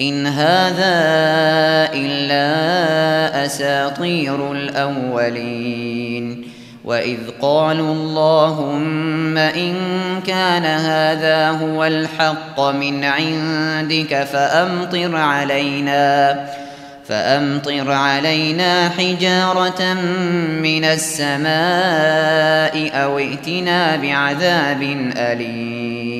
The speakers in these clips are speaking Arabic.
إن هذا إلا أساطير الأولين. وإذ قالوا اللهم إن كان هذا هو الحق من عندك فأمطر علينا فأمطر علينا حجارة من السماء أو ائتنا بعذاب أليم.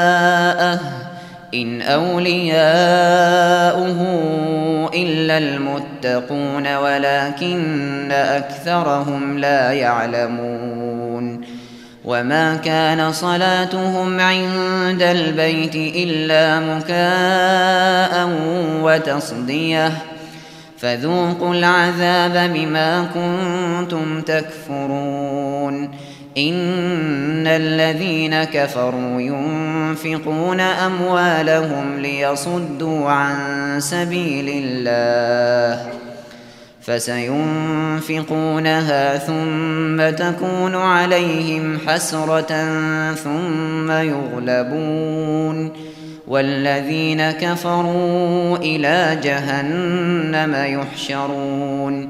ان اولياؤه الا المتقون ولكن اكثرهم لا يعلمون وما كان صلاتهم عند البيت الا مكاء وتصديه فذوقوا العذاب بما كنتم تكفرون ان الذين كفروا ينفقون اموالهم ليصدوا عن سبيل الله فسينفقونها ثم تكون عليهم حسرة ثم يغلبون والذين كفروا إلى جهنم يحشرون